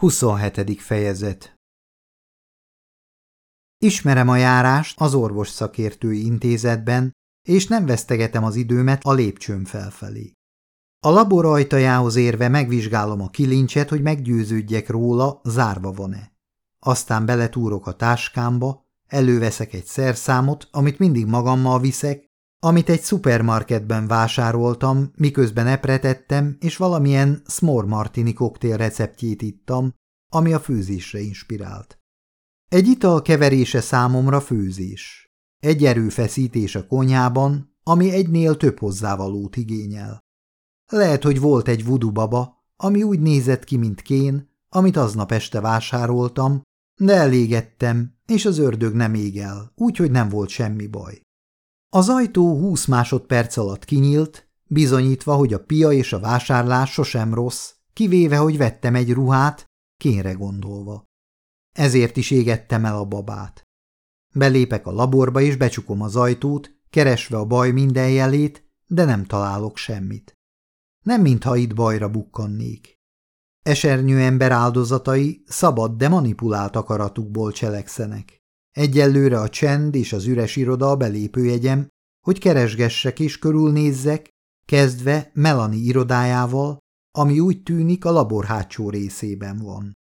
27. fejezet Ismerem a járást az orvos szakértői intézetben, és nem vesztegetem az időmet a lépcsőn felfelé. A labor ajtajához érve megvizsgálom a kilincset, hogy meggyőződjek róla, zárva van-e. Aztán beletúrok a táskámba, előveszek egy szerszámot, amit mindig magammal viszek, amit egy szupermarketben vásároltam, miközben epretettem, és valamilyen Smor Martini koktél receptjét ittam, ami a főzésre inspirált. Egy ital keverése számomra főzés. Egy erőfeszítés a konyhában, ami egynél több hozzávalót igényel. Lehet, hogy volt egy vudu baba, ami úgy nézett ki, mint kén, amit aznap este vásároltam, de elégettem, és az ördög nem ég el, úgyhogy nem volt semmi baj. Az ajtó húsz másodperc alatt kinyílt, bizonyítva, hogy a pia és a vásárlás sosem rossz, kivéve, hogy vettem egy ruhát, kénre gondolva. Ezért is égettem el a babát. Belépek a laborba és becsukom az ajtót, keresve a baj minden jelét, de nem találok semmit. Nem mintha itt bajra bukkannék. Esernyő ember áldozatai szabad, de manipulált akaratukból cselekszenek. Egyelőre a csend és az üres iroda a belépőjegyem, hogy keresgessek és körülnézzek, kezdve Melani irodájával, ami úgy tűnik a labor hátsó részében van.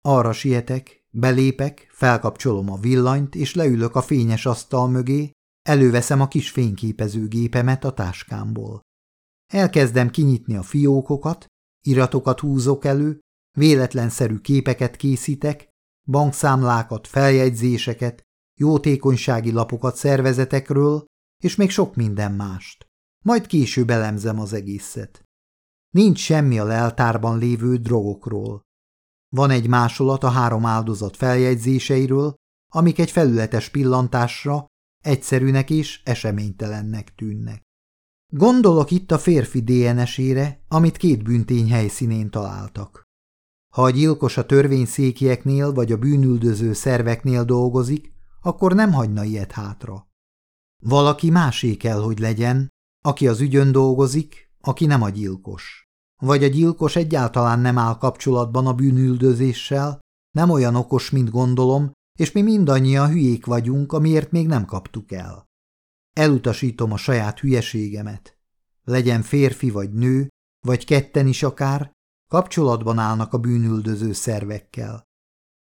Arra sietek, belépek, felkapcsolom a villanyt, és leülök a fényes asztal mögé, előveszem a kis fényképezőgépemet a táskámból. Elkezdem kinyitni a fiókokat, iratokat húzok elő, véletlenszerű képeket készítek, bankszámlákat, feljegyzéseket, jótékonysági lapokat szervezetekről, és még sok minden mást. Majd később elemzem az egészet. Nincs semmi a leltárban lévő drogokról. Van egy másolat a három áldozat feljegyzéseiről, amik egy felületes pillantásra egyszerűnek és eseménytelennek tűnnek. Gondolok itt a férfi DNS-ére, amit két büntény helyszínén találtak. Ha a gyilkos a törvényszékieknél vagy a bűnüldöző szerveknél dolgozik, akkor nem hagyna ilyet hátra. Valaki másé kell, hogy legyen, aki az ügyön dolgozik, aki nem a gyilkos. Vagy a gyilkos egyáltalán nem áll kapcsolatban a bűnüldözéssel, nem olyan okos, mint gondolom, és mi mindannyian hülyék vagyunk, amiért még nem kaptuk el. Elutasítom a saját hülyeségemet. Legyen férfi vagy nő, vagy ketten is akár, kapcsolatban állnak a bűnüldöző szervekkel.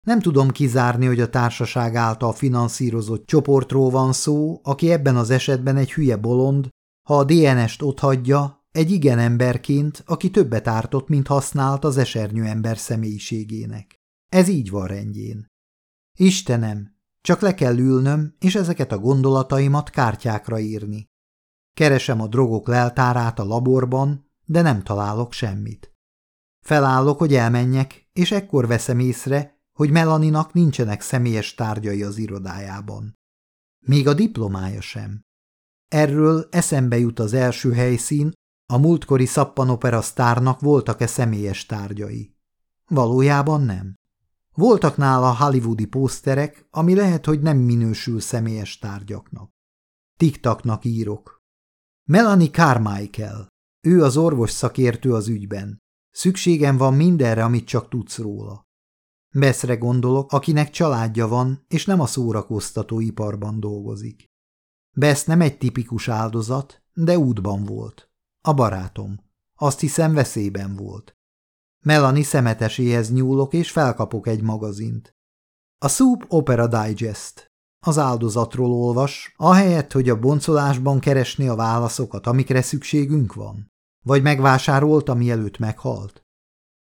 Nem tudom kizárni, hogy a társaság által finanszírozott csoportról van szó, aki ebben az esetben egy hülye bolond, ha a DNS-t otthagyja, egy igen emberként, aki többet ártott, mint használt az esernyő ember személyiségének. Ez így van rendjén. Istenem, csak le kell ülnöm, és ezeket a gondolataimat kártyákra írni. Keresem a drogok leltárát a laborban, de nem találok semmit. Felállok, hogy elmenjek, és ekkor veszem észre, hogy Melaninak nincsenek személyes tárgyai az irodájában. Még a diplomája sem. Erről eszembe jut az első helyszín, a múltkori szappanopera sztárnak voltak-e személyes tárgyai. Valójában nem. Voltak nála hollywoodi pószterek, ami lehet, hogy nem minősül személyes tárgyaknak. Tiktaknak írok. Melanie Carmichael. Ő az orvos szakértő az ügyben. Szükségem van mindenre, amit csak tudsz róla. Beszre gondolok, akinek családja van, és nem a szórakoztató iparban dolgozik. Besz nem egy tipikus áldozat, de útban volt. A barátom. Azt hiszem veszélyben volt. Melanie szemeteséhez nyúlok, és felkapok egy magazint. A Soup Opera Digest. Az áldozatról olvas, ahelyett, hogy a boncolásban keresni a válaszokat, amikre szükségünk van. Vagy megvásárolta, mielőtt meghalt.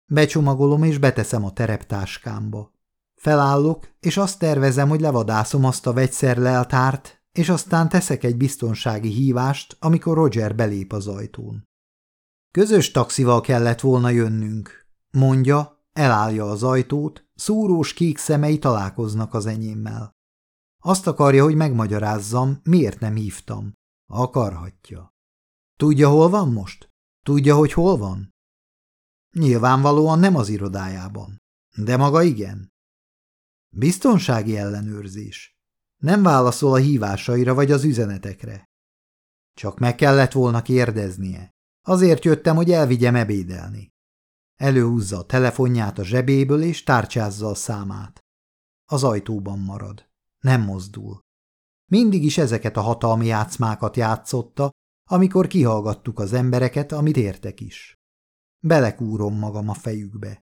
Becsomagolom és beteszem a tereptáskámba. Felállok, és azt tervezem, hogy levadászom azt a vegyszerleltárt, és aztán teszek egy biztonsági hívást, amikor Roger belép az ajtón. Közös taxival kellett volna jönnünk, mondja, elállja az ajtót, szúrós kék szemei találkoznak az enyémmel. Azt akarja, hogy megmagyarázzam, miért nem hívtam. Akarhatja. Tudja, hol van most? Tudja, hogy hol van? Nyilvánvalóan nem az irodájában. De maga igen. Biztonsági ellenőrzés. Nem válaszol a hívásaira vagy az üzenetekre. Csak meg kellett volna kérdeznie. Azért jöttem, hogy elvigyem ebédelni. Előhúzza a telefonját a zsebéből, és tárcsázza a számát. Az ajtóban marad. Nem mozdul. Mindig is ezeket a hatalmi játszmákat játszotta, amikor kihallgattuk az embereket, amit értek is. Belekúrom magam a fejükbe.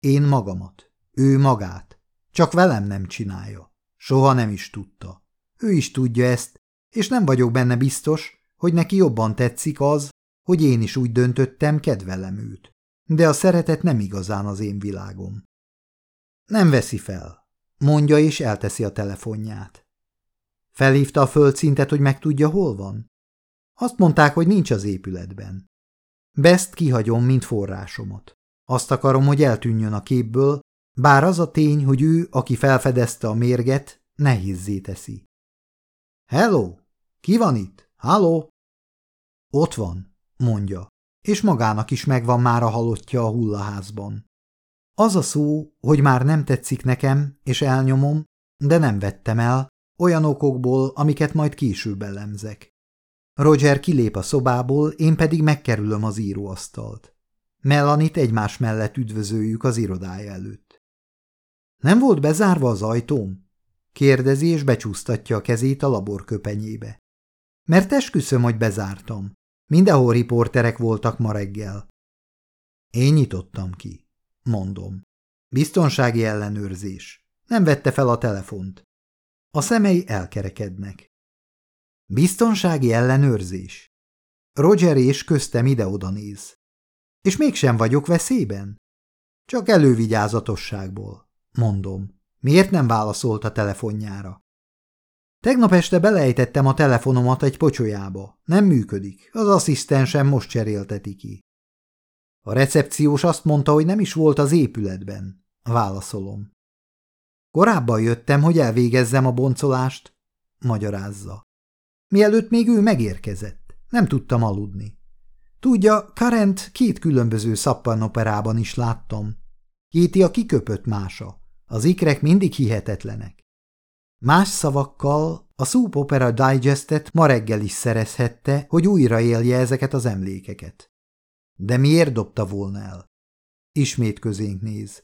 Én magamat, ő magát. Csak velem nem csinálja. Soha nem is tudta. Ő is tudja ezt, és nem vagyok benne biztos, hogy neki jobban tetszik az, hogy én is úgy döntöttem, kedvelem őt. De a szeretet nem igazán az én világom. Nem veszi fel, mondja és elteszi a telefonját. Felhívta a földszintet, hogy megtudja, hol van? Azt mondták, hogy nincs az épületben. Best kihagyom, mint forrásomat. Azt akarom, hogy eltűnjön a képből, bár az a tény, hogy ő, aki felfedezte a mérget, nehézzé teszi. Hello! Ki van itt? Halló? Ott van, mondja, és magának is megvan már a halottja a hullaházban. Az a szó, hogy már nem tetszik nekem, és elnyomom, de nem vettem el, olyan okokból, amiket majd később elemzek. Roger kilép a szobából, én pedig megkerülöm az íróasztalt. Mellanit egymás mellett üdvözöljük az irodája előtt. Nem volt bezárva az ajtóm? kérdezi és becsúsztatja a kezét a labor köpenyébe. Mert esküszöm, hogy bezártam. Mindenhol riporterek voltak ma reggel. Én nyitottam ki, mondom. Biztonsági ellenőrzés. Nem vette fel a telefont. A szemei elkerekednek. Biztonsági ellenőrzés. Roger és köztem ide-oda néz. És mégsem vagyok veszélyben? Csak elővigyázatosságból, mondom. Miért nem válaszolt a telefonjára? Tegnap este belejtettem a telefonomat egy pocsolyába. Nem működik. Az asszisztensem most cserélteti ki. A recepciós azt mondta, hogy nem is volt az épületben. Válaszolom. Korábban jöttem, hogy elvégezzem a boncolást, magyarázza. Mielőtt még ő megérkezett. Nem tudtam aludni. Tudja, Karent két különböző szappanoperában is láttam. Kéti a kiköpött mása. Az ikrek mindig hihetetlenek. Más szavakkal a Soup Opera Digestet ma reggel is szerezhette, hogy újraélje ezeket az emlékeket. De miért dobta volna el? Ismét közénk néz.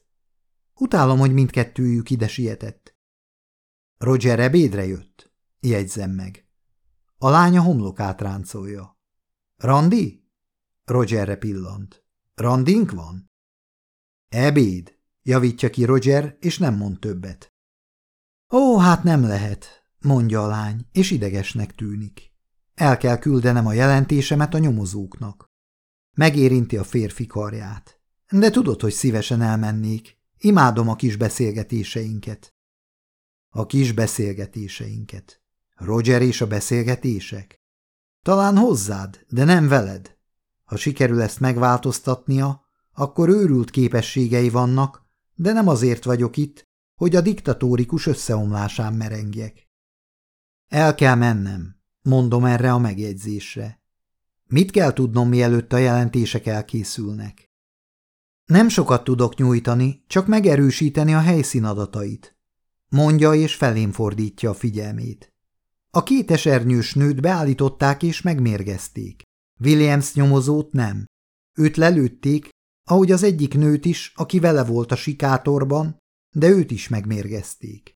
Utálom, hogy mindkettőjük ide sietett. Roger ebédre jött, jegyzem meg. A lánya homlokát ráncolja. Randi? Rogerre pillant. Randink van? Ebéd, javítja ki Roger, és nem mond többet. Ó, hát nem lehet, mondja a lány, és idegesnek tűnik. El kell küldenem a jelentésemet a nyomozóknak. Megérinti a férfi karját. De tudod, hogy szívesen elmennék. Imádom a kis beszélgetéseinket. A kis beszélgetéseinket. Roger és a beszélgetések? Talán hozzád, de nem veled. Ha sikerül ezt megváltoztatnia, akkor őrült képességei vannak, de nem azért vagyok itt, hogy a diktatórikus összeomlásán merengjek. El kell mennem, mondom erre a megjegyzésre. Mit kell tudnom, mielőtt a jelentések elkészülnek? Nem sokat tudok nyújtani, csak megerősíteni a helyszín adatait. Mondja és felém fordítja a figyelmét. A két esernyős nőt beállították és megmérgezték. Williams nyomozót nem. Őt lelőtték, ahogy az egyik nőt is, aki vele volt a sikátorban, de őt is megmérgezték.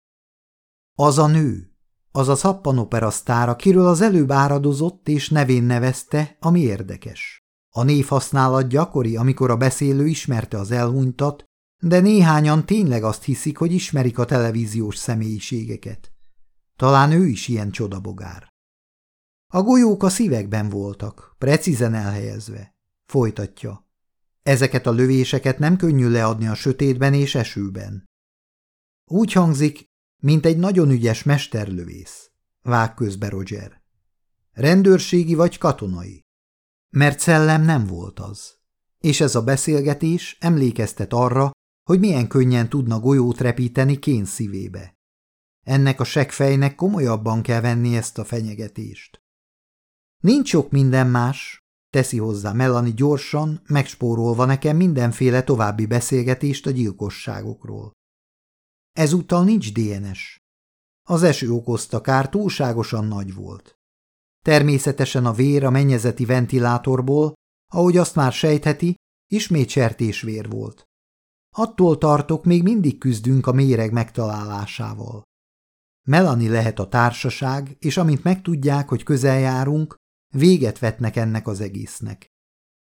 Az a nő, az a szappanopera sztár, akiről az előbb áradozott és nevén nevezte, ami érdekes. A névhasználat gyakori, amikor a beszélő ismerte az elhunytat, de néhányan tényleg azt hiszik, hogy ismerik a televíziós személyiségeket. Talán ő is ilyen csodabogár. A golyók a szívekben voltak, precízen elhelyezve. Folytatja. Ezeket a lövéseket nem könnyű leadni a sötétben és esőben. Úgy hangzik, mint egy nagyon ügyes mesterlövész. Vág közbe Roger. Rendőrségi vagy katonai? Mert szellem nem volt az. És ez a beszélgetés emlékeztet arra, hogy milyen könnyen tudna golyót repíteni kén szívébe. Ennek a segfejnek komolyabban kell venni ezt a fenyegetést. Nincs sok minden más, teszi hozzá Melanie gyorsan, megspórolva nekem mindenféle további beszélgetést a gyilkosságokról. Ezúttal nincs DNS. Az eső okozta kár túlságosan nagy volt. Természetesen a vér a mennyezeti ventilátorból, ahogy azt már sejtheti, Ismét sertésvér volt. Attól tartok, még mindig küzdünk a méreg megtalálásával. Melani lehet a társaság, és amint megtudják, hogy közel járunk, véget vetnek ennek az egésznek.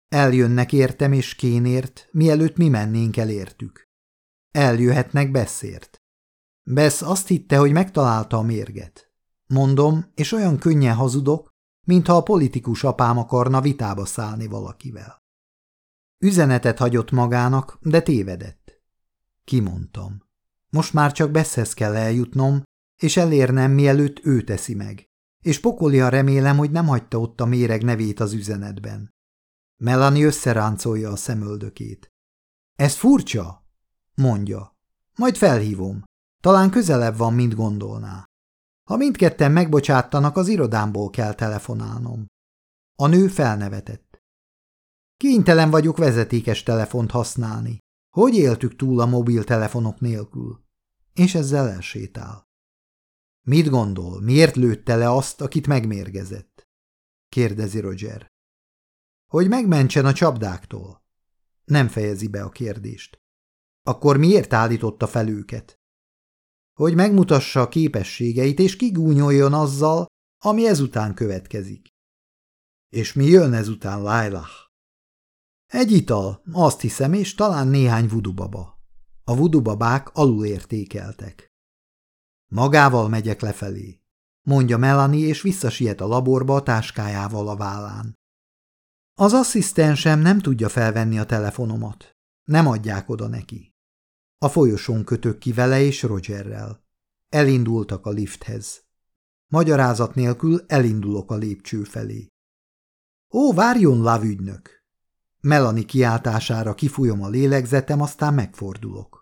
Eljönnek értem és kénért, mielőtt mi mennénk el értük. Eljöhetnek beszért. Besz azt hitte, hogy megtalálta a mérget. Mondom, és olyan könnyen hazudok, mintha a politikus apám akarna vitába szállni valakivel. Üzenetet hagyott magának, de tévedett. Kimondtam. Most már csak Beszhez kell eljutnom, és elérnem, mielőtt ő teszi meg. És pokolia remélem, hogy nem hagyta ott a méreg nevét az üzenetben. Melanie összeráncolja a szemöldökét. Ez furcsa? mondja. Majd felhívom. Talán közelebb van, mint gondolná. Ha mindketten megbocsáttanak, az irodámból kell telefonálnom. A nő felnevetett. Kénytelen vagyok vezetékes telefont használni. Hogy éltük túl a mobiltelefonok nélkül? És ezzel elsétál. Mit gondol, miért lőtte le azt, akit megmérgezett? kérdezi Roger. Hogy megmentsen a csapdáktól. Nem fejezi be a kérdést. Akkor miért állította fel őket? Hogy megmutassa a képességeit, és kigúnyoljon azzal, ami ezután következik. És mi jön ezután, Lailah? Egy ital, azt hiszem, és talán néhány vudubaba. A vudubabák alulértékeltek. Magával megyek lefelé, mondja Melanie, és visszasiet a laborba a táskájával a vállán. Az asszisztensem nem tudja felvenni a telefonomat. Nem adják oda neki. A folyosón kötök ki vele és Rogerrel. Elindultak a lifthez. Magyarázat nélkül elindulok a lépcső felé. Ó, várjon, lávügynök! Melani kiáltására kifújom a lélegzetem, aztán megfordulok.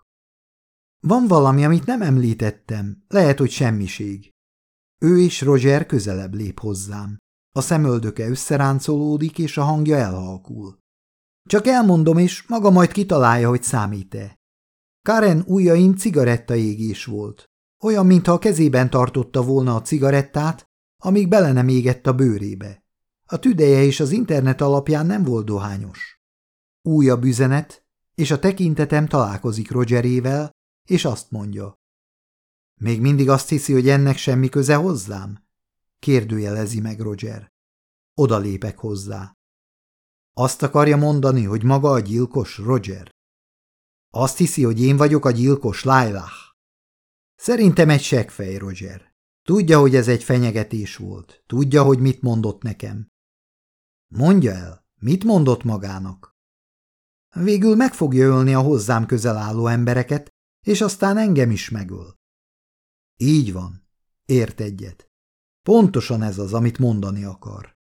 Van valami, amit nem említettem, lehet, hogy semmiség. Ő és Roger közelebb lép hozzám. A szemöldöke összeráncolódik, és a hangja elhalkul. Csak elmondom, és maga majd kitalálja, hogy számít-e. Karen ujjain cigarettaégés volt. Olyan, mintha a kezében tartotta volna a cigarettát, amíg bele nem égett a bőrébe. A tüdeje is az internet alapján nem volt dohányos. Újabb üzenet, és a tekintetem találkozik Rogerével, és azt mondja. Még mindig azt hiszi, hogy ennek semmi köze hozzám? Kérdőjelezi meg Roger. Oda lépek hozzá. Azt akarja mondani, hogy maga a gyilkos, Roger? Azt hiszi, hogy én vagyok a gyilkos, Lailah? Szerintem egy seggfej, Roger. Tudja, hogy ez egy fenyegetés volt. Tudja, hogy mit mondott nekem. Mondja el, mit mondott magának? Végül meg fogja ölni a hozzám közel álló embereket, és aztán engem is megöl. Így van. Ért egyet. Pontosan ez az, amit mondani akar.